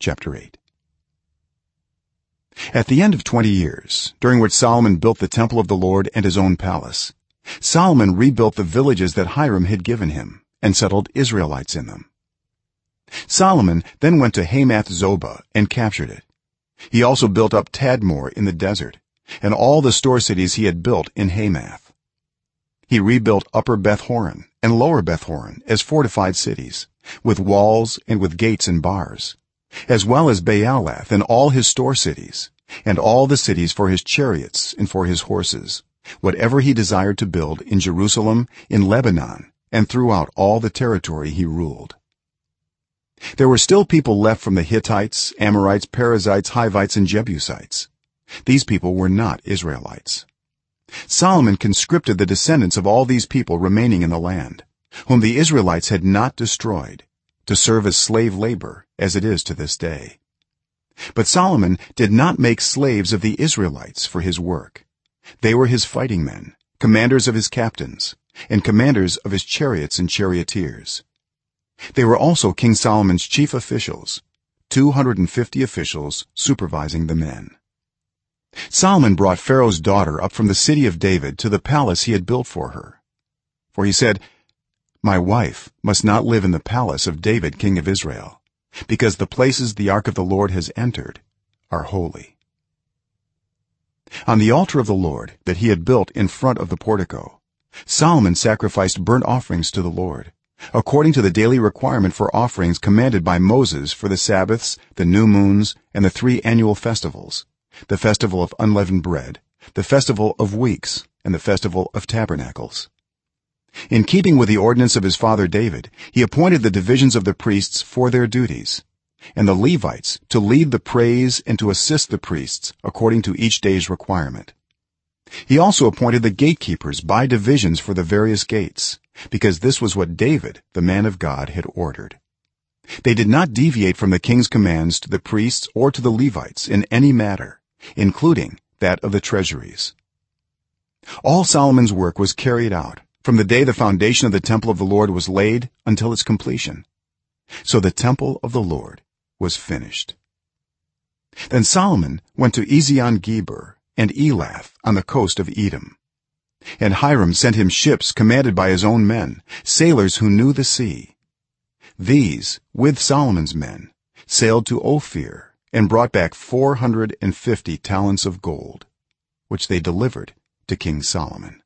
chapter 8 at the end of 20 years during which solomon built the temple of the lord and his own palace solomon rebuilt the villages that hiram had given him and settled israelites in them. Solomon then went to hamath zobah and captured it. He also built up tadmor in the desert and all the store cities he had built in hamath. He rebuilt upper bethhoron and lower bethhoron as fortified cities with walls and with gates and bars as well as baalath and all his store cities and all the cities for his chariots and for his horses whatever he desired to build in jerusalem in lebanon and throughout all the territory he ruled. There were still people left from the hittites amorites perizzites hivites and jebusites. These people were not israelites. Solomon conscripted the descendants of all these people remaining in the land whom the israelites had not destroyed to serve as slave labor as it is to this day. But solomon did not make slaves of the israelites for his work. They were his fighting men commanders of his captains and commanders of his chariots and charioteers. They were also king solomon's chief officials 250 officials supervising the men. Solomon brought pharaoh's daughter up from the city of david to the palace he had built for her. For he said my wife must not live in the palace of david king of israel because the places the ark of the lord has entered are holy. On the altar of the lord that he had built in front of the portico solomon sacrificed burnt offerings to the lord according to the daily requirement for offerings commanded by moses for the sabbaths the new moons and the three annual festivals the festival of unleavened bread the festival of weeks and the festival of tabernacles in keeping with the ordinance of his father david he appointed the divisions of the priests for their duties and the levites to lead the praise and to assist the priests according to each day's requirement. He also appointed the gatekeepers by divisions for the various gates because this was what david the man of god had ordered. They did not deviate from the king's commands to the priests or to the levites in any matter including that of the treasuries. All solomon's work was carried out from the day the foundation of the temple of the lord was laid until its completion. So the temple of the lord was finished. Then solomon went to ezion-geber and elath on the coast of edom. And hiram sent him ships commanded by his own men sailors who knew the sea. These with solomon's men sailed to ophir and brought back 450 talents of gold which they delivered to king solomon